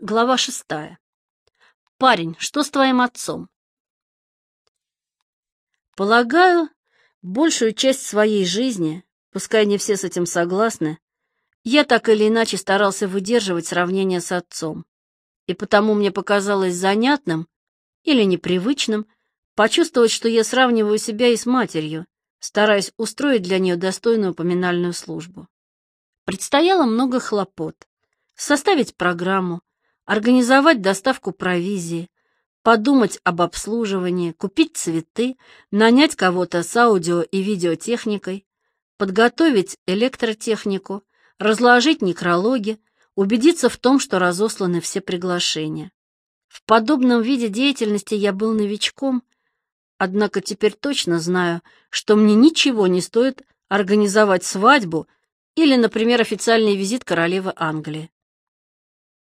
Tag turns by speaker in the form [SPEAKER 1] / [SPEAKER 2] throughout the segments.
[SPEAKER 1] Глава шестая. Парень, что с твоим отцом? Полагаю, большую часть своей жизни, пускай не все с этим согласны, я так или иначе старался выдерживать сравнение с отцом. И потому мне показалось занятным или непривычным почувствовать, что я сравниваю себя и с матерью, стараясь устроить для нее достойную поминальную службу. Предстояло много хлопот. Составить программу, организовать доставку провизии, подумать об обслуживании, купить цветы, нанять кого-то с аудио и видеотехникой, подготовить электротехнику, разложить некрологи, убедиться в том, что разосланы все приглашения. В подобном виде деятельности я был новичком, однако теперь точно знаю, что мне ничего не стоит организовать свадьбу или, например, официальный визит королевы Англии.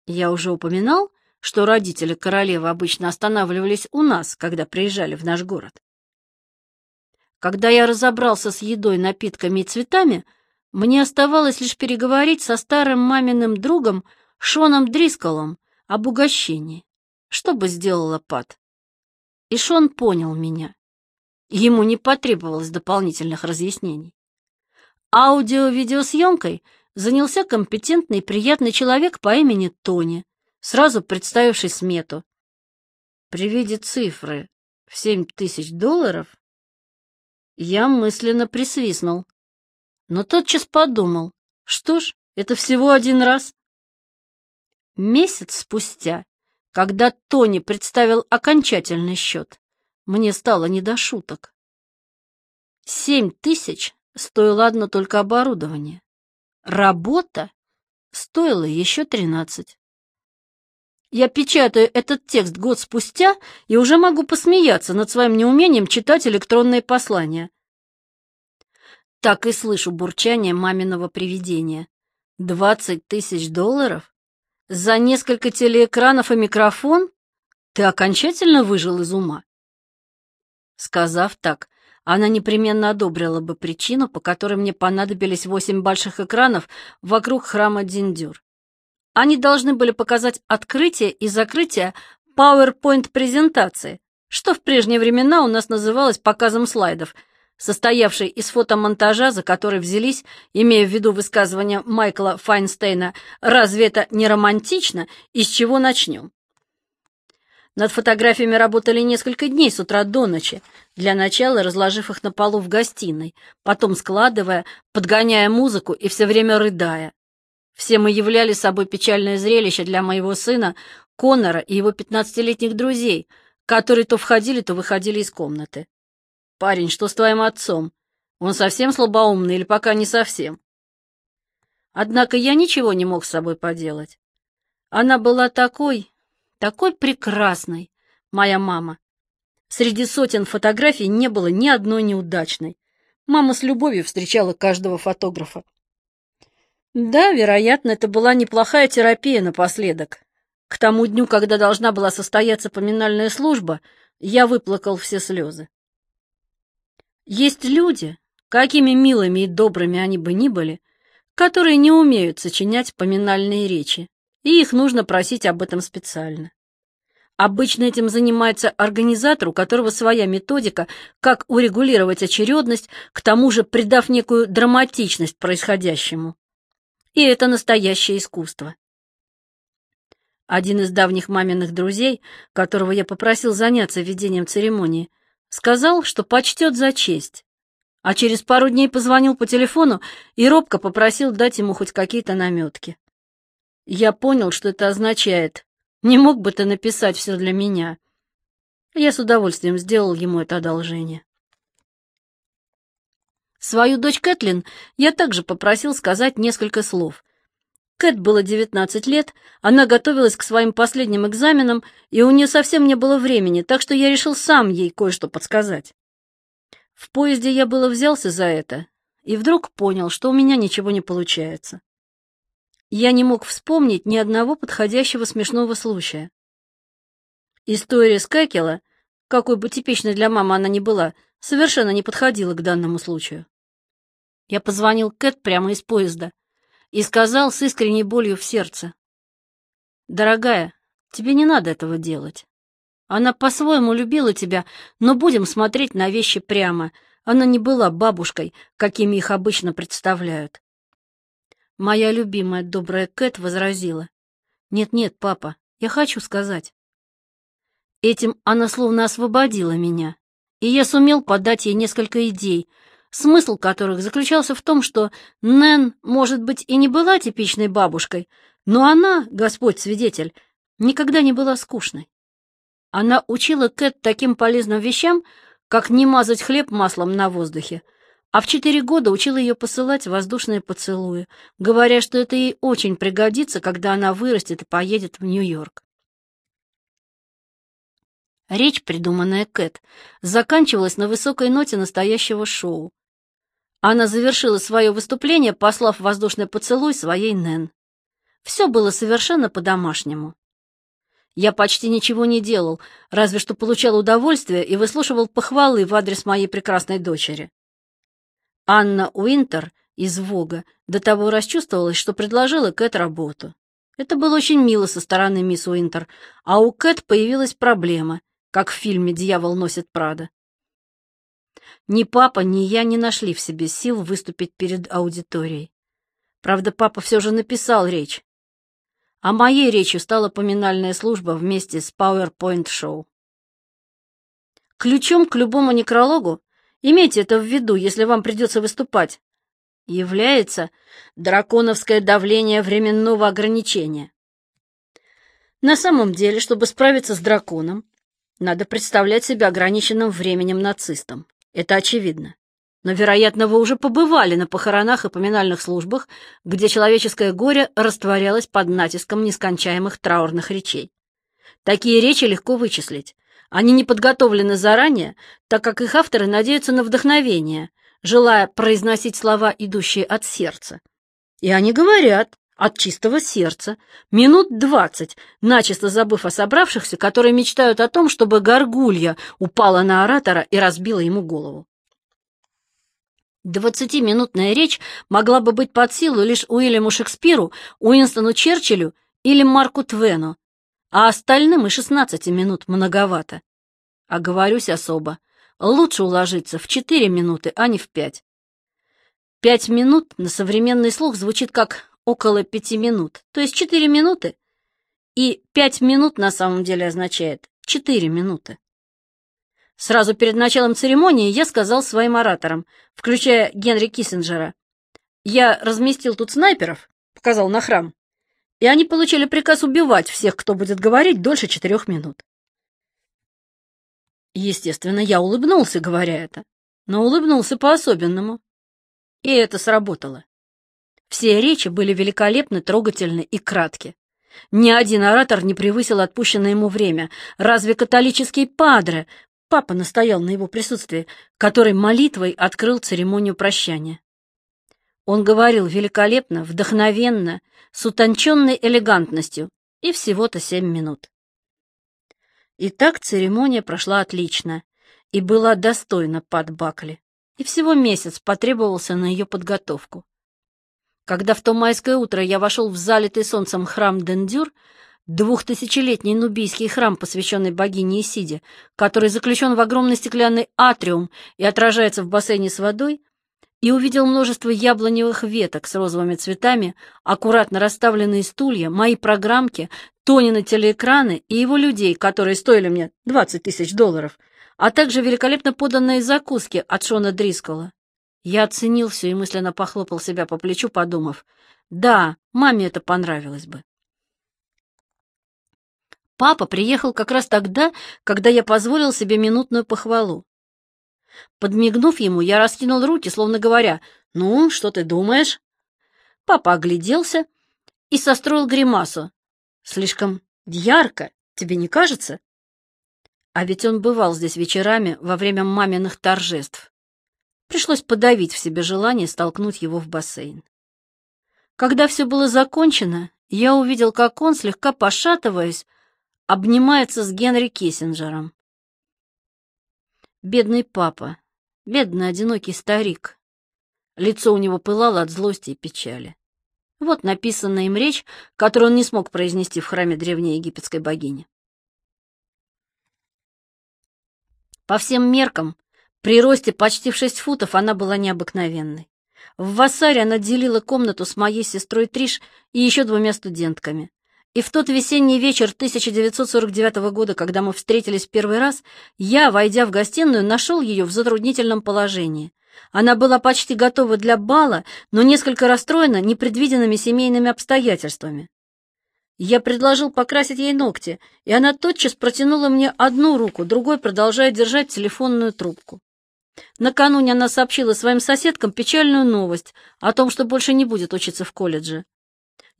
[SPEAKER 1] Я уже упоминал, что родители королевы обычно останавливались у нас, когда приезжали в наш город. Когда я разобрался с едой, напитками и цветами, мне оставалось лишь переговорить со старым маминым другом Шоном Дрисколом об угощении. Что бы сделала Пат? И Шон понял меня. Ему не потребовалось дополнительных разъяснений. Аудио-видеосъемкой — занялся компетентный и приятный человек по имени Тони, сразу представивший смету. При виде цифры в семь тысяч долларов я мысленно присвистнул, но тотчас подумал, что ж, это всего один раз. Месяц спустя, когда Тони представил окончательный счет, мне стало не до шуток. Семь тысяч стоило одно только оборудование. Работа стоила еще тринадцать. Я печатаю этот текст год спустя и уже могу посмеяться над своим неумением читать электронные послания. Так и слышу бурчание маминого привидения. Двадцать тысяч долларов? За несколько телеэкранов и микрофон? Ты окончательно выжил из ума? Сказав так, она непременно одобрила бы причину, по которой мне понадобились восемь больших экранов вокруг храма Диндюр. Они должны были показать открытие и закрытие PowerPoint-презентации, что в прежние времена у нас называлось показом слайдов, состоявшей из фотомонтажа, за который взялись, имея в виду высказывание Майкла Файнстейна «Разве это не романтично? Из чего начнем?» Над фотографиями работали несколько дней с утра до ночи, для начала разложив их на полу в гостиной, потом складывая, подгоняя музыку и все время рыдая. Все мы являли собой печальное зрелище для моего сына, Коннора и его пятнадцатилетних друзей, которые то входили, то выходили из комнаты. «Парень, что с твоим отцом? Он совсем слабоумный или пока не совсем?» Однако я ничего не мог с собой поделать. Она была такой, такой прекрасной, моя мама. Среди сотен фотографий не было ни одной неудачной. Мама с любовью встречала каждого фотографа. Да, вероятно, это была неплохая терапия напоследок. К тому дню, когда должна была состояться поминальная служба, я выплакал все слезы. Есть люди, какими милыми и добрыми они бы ни были, которые не умеют сочинять поминальные речи, и их нужно просить об этом специально. Обычно этим занимается организатор, у которого своя методика, как урегулировать очередность, к тому же придав некую драматичность происходящему. И это настоящее искусство. Один из давних маминых друзей, которого я попросил заняться ведением церемонии, сказал, что почтет за честь, а через пару дней позвонил по телефону и робко попросил дать ему хоть какие-то наметки. Я понял, что это означает. Не мог бы ты написать все для меня? Я с удовольствием сделал ему это одолжение. Свою дочь Кэтлин я также попросил сказать несколько слов. Кэт было 19 лет, она готовилась к своим последним экзаменам, и у нее совсем не было времени, так что я решил сам ей кое-что подсказать. В поезде я было взялся за это, и вдруг понял, что у меня ничего не получается. Я не мог вспомнить ни одного подходящего смешного случая. История Скакела, какой бы типичной для мамы она ни была, совершенно не подходила к данному случаю. Я позвонил Кэт прямо из поезда и сказал с искренней болью в сердце. Дорогая, тебе не надо этого делать. Она по-своему любила тебя, но будем смотреть на вещи прямо. Она не была бабушкой, какими их обычно представляют. Моя любимая добрая Кэт возразила. «Нет-нет, папа, я хочу сказать». Этим она словно освободила меня, и я сумел подать ей несколько идей, смысл которых заключался в том, что Нэн, может быть, и не была типичной бабушкой, но она, Господь свидетель, никогда не была скучной. Она учила Кэт таким полезным вещам, как не мазать хлеб маслом на воздухе, а в четыре года учила ее посылать воздушные поцелуи, говоря, что это ей очень пригодится, когда она вырастет и поедет в Нью-Йорк. Речь, придуманная Кэт, заканчивалась на высокой ноте настоящего шоу. Она завершила свое выступление, послав воздушный поцелуй своей Нэн. Все было совершенно по-домашнему. Я почти ничего не делал, разве что получал удовольствие и выслушивал похвалы в адрес моей прекрасной дочери. Анна Уинтер из Вога до того расчувствовалась, что предложила Кэт работу. Это было очень мило со стороны мисс Уинтер, а у Кэт появилась проблема, как в фильме «Дьявол носит Прада». Ни папа, ни я не нашли в себе сил выступить перед аудиторией. Правда, папа все же написал речь. А моей речью стала поминальная служба вместе с PowerPoint-шоу. Ключом к любому некрологу, имейте это в виду, если вам придется выступать, является драконовское давление временного ограничения. На самом деле, чтобы справиться с драконом, надо представлять себя ограниченным временем нацистом. Это очевидно. Но, вероятно, вы уже побывали на похоронах и поминальных службах, где человеческое горе растворялось под натиском нескончаемых траурных речей. Такие речи легко вычислить. Они не подготовлены заранее, так как их авторы надеются на вдохновение, желая произносить слова, идущие от сердца. И они говорят от чистого сердца, минут двадцать, начисто забыв о собравшихся, которые мечтают о том, чтобы горгулья упала на оратора и разбила ему голову. Двадцатиминутная речь могла бы быть под силу лишь Уильяму Шекспиру, Уинстону Черчиллю или Марку Твену, а остальным и шестнадцати минут многовато. Оговорюсь особо. Лучше уложиться в четыре минуты, а не в пять. Пять минут на современный слух звучит как около пяти минут, то есть четыре минуты. И пять минут на самом деле означает четыре минуты. Сразу перед началом церемонии я сказал своим ораторам, включая Генри Киссинджера, «Я разместил тут снайперов», — показал на храм, и они получили приказ убивать всех, кто будет говорить дольше четырех минут. Естественно, я улыбнулся, говоря это, но улыбнулся по-особенному. И это сработало. Все речи были великолепны, трогательны и кратки. Ни один оратор не превысил отпущенное ему время. Разве католический падре Папа настоял на его присутствии, который молитвой открыл церемонию прощания. Он говорил великолепно, вдохновенно, с утонченной элегантностью, и всего-то семь минут. Итак, церемония прошла отлично и была достойна Пат Бакли, и всего месяц потребовался на ее подготовку. Когда в то майское утро я вошел в залитый солнцем храм Дендюр, Двухтысячелетний нубийский храм, посвященный богине Исиде, который заключен в огромный стеклянный атриум и отражается в бассейне с водой, и увидел множество яблоневых веток с розовыми цветами, аккуратно расставленные стулья, мои программки, Тонины телеэкраны и его людей, которые стоили мне 20 тысяч долларов, а также великолепно поданные закуски от Шона Дрискола. Я оценил все и мысленно похлопал себя по плечу, подумав, да, маме это понравилось бы. Папа приехал как раз тогда, когда я позволил себе минутную похвалу. Подмигнув ему, я раскинул руки, словно говоря, «Ну, что ты думаешь?» Папа огляделся и состроил гримасу. «Слишком ярко, тебе не кажется?» А ведь он бывал здесь вечерами во время маминых торжеств. Пришлось подавить в себе желание столкнуть его в бассейн. Когда все было закончено, я увидел, как он, слегка пошатываясь, обнимается с Генри Киссинджером. Бедный папа, бедный одинокий старик. Лицо у него пылало от злости и печали. Вот написанная им речь, которую он не смог произнести в храме древней египетской богини. По всем меркам, при росте почти в шесть футов она была необыкновенной. В Вассаре она делила комнату с моей сестрой Триш и еще двумя студентками. И в тот весенний вечер 1949 года, когда мы встретились первый раз, я, войдя в гостиную, нашел ее в затруднительном положении. Она была почти готова для бала, но несколько расстроена непредвиденными семейными обстоятельствами. Я предложил покрасить ей ногти, и она тотчас протянула мне одну руку, другой продолжая держать телефонную трубку. Накануне она сообщила своим соседкам печальную новость о том, что больше не будет учиться в колледже.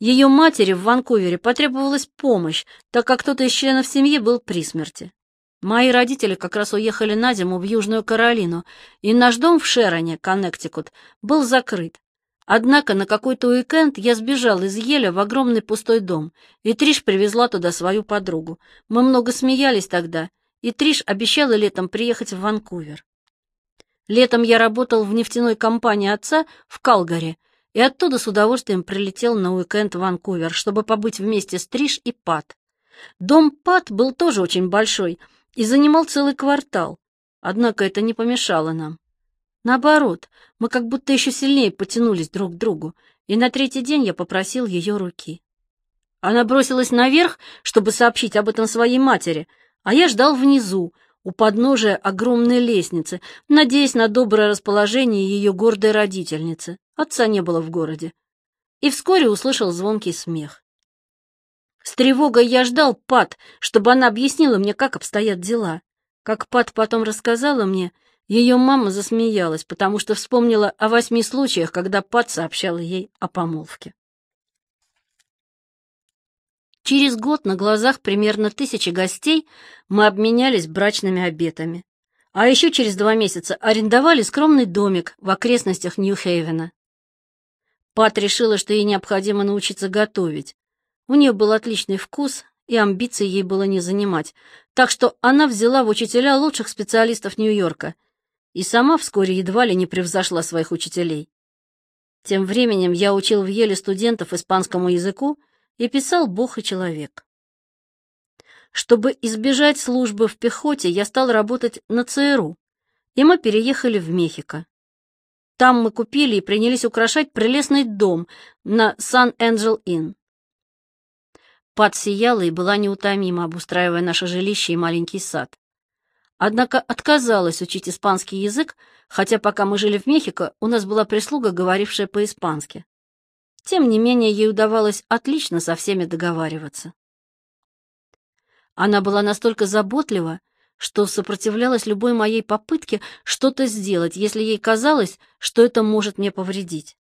[SPEAKER 1] Ее матери в Ванкувере потребовалась помощь, так как кто-то из членов семьи был при смерти. Мои родители как раз уехали на зиму в Южную Каролину, и наш дом в Шероне, Коннектикут, был закрыт. Однако на какой-то уикенд я сбежал из Еля в огромный пустой дом, и Триш привезла туда свою подругу. Мы много смеялись тогда, и Триш обещала летом приехать в Ванкувер. Летом я работал в нефтяной компании отца в Калгари, и оттуда с удовольствием прилетел на уикенд в Ванкувер, чтобы побыть вместе с Триш и Пат. Дом Пат был тоже очень большой — и занимал целый квартал. Однако это не помешало нам. Наоборот, мы как будто еще сильнее потянулись друг к другу, и на третий день я попросил ее руки. Она бросилась наверх, чтобы сообщить об этом своей матери, а я ждал внизу, у подножия огромной лестницы, надеясь на доброе расположение ее гордой родительницы. Отца не было в городе. И вскоре услышал звонкий смех. С тревогой я ждал Пат, чтобы она объяснила мне, как обстоят дела. Как Пат потом рассказала мне, ее мама засмеялась, потому что вспомнила о восьми случаях, когда Пат сообщала ей о помолвке. Через год на глазах примерно тысячи гостей мы обменялись брачными обетами. А еще через два месяца арендовали скромный домик в окрестностях Нью-Хейвена. Пат решила, что ей необходимо научиться готовить, у нее был отличный вкус, и амбиций ей было не занимать, так что она взяла в учителя лучших специалистов Нью-Йорка и сама вскоре едва ли не превзошла своих учителей. Тем временем я учил в Еле студентов испанскому языку и писал «Бог и человек». Чтобы избежать службы в пехоте, я стал работать на ЦРУ, и мы переехали в Мехико. Там мы купили и принялись украшать прелестный дом на Сан-Энджел-Инн. Пат сияла и была неутомима, обустраивая наше жилище и маленький сад. Однако отказалась учить испанский язык, хотя пока мы жили в Мехико, у нас была прислуга, говорившая по-испански. Тем не менее, ей удавалось отлично со всеми договариваться. Она была настолько заботлива, что сопротивлялась любой моей попытке что-то сделать, если ей казалось, что это может мне повредить.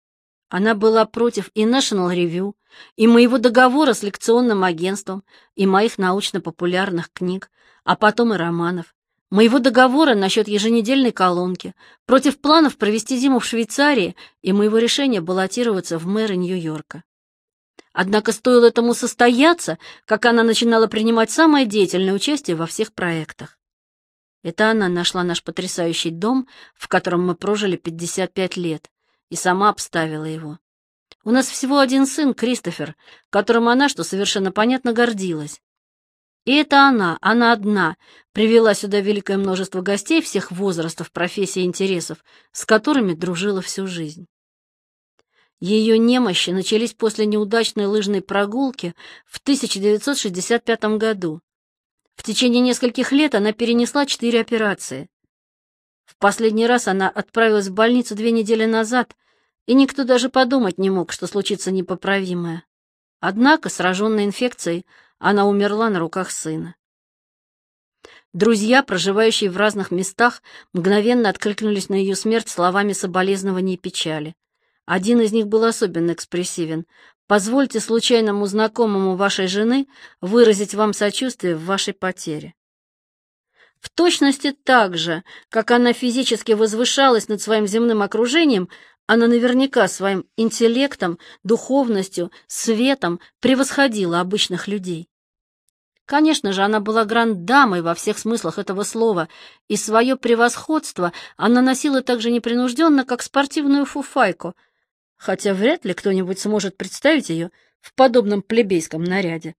[SPEAKER 1] Она была против и National Review, и моего договора с лекционным агентством, и моих научно-популярных книг, а потом и романов, моего договора насчет еженедельной колонки, против планов провести зиму в Швейцарии и моего решения баллотироваться в мэры Нью-Йорка. Однако стоило этому состояться, как она начинала принимать самое деятельное участие во всех проектах. Это она нашла наш потрясающий дом, в котором мы прожили 55 лет, и сама обставила его. У нас всего один сын, Кристофер, которым она, что совершенно понятно, гордилась. И это она, она одна, привела сюда великое множество гостей всех возрастов, профессий и интересов, с которыми дружила всю жизнь. Ее немощи начались после неудачной лыжной прогулки в 1965 году. В течение нескольких лет она перенесла четыре операции. В последний раз она отправилась в больницу две недели назад, и никто даже подумать не мог, что случится непоправимое. Однако, сраженная инфекцией, она умерла на руках сына. Друзья, проживающие в разных местах, мгновенно откликнулись на ее смерть словами соболезнования и печали. Один из них был особенно экспрессивен. «Позвольте случайному знакомому вашей жены выразить вам сочувствие в вашей потере». В точности так же, как она физически возвышалась над своим земным окружением, она наверняка своим интеллектом, духовностью, светом превосходила обычных людей. Конечно же, она была гранд-дамой во всех смыслах этого слова, и свое превосходство она носила так же непринужденно, как спортивную фуфайку, хотя вряд ли кто-нибудь сможет представить ее в подобном плебейском наряде.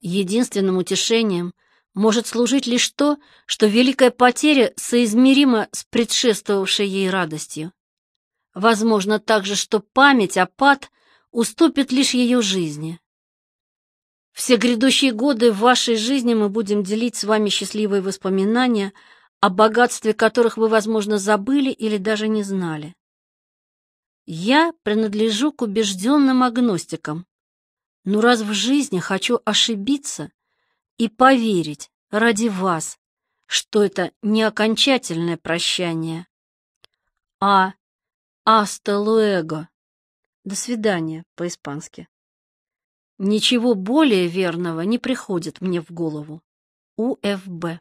[SPEAKER 1] Единственным утешением может служить лишь то, что великая потеря соизмерима с предшествовавшей ей радостью. Возможно также, что память о Пат уступит лишь ее жизни. Все грядущие годы в вашей жизни мы будем делить с вами счастливые воспоминания, о богатстве которых вы, возможно, забыли или даже не знали. Я принадлежу к убежденным агностикам, но раз в жизни хочу ошибиться и поверить ради вас, что это не окончательное прощание, а «Аста луэго» — «До свидания» по-испански. Ничего более верного не приходит мне в голову. УФБ.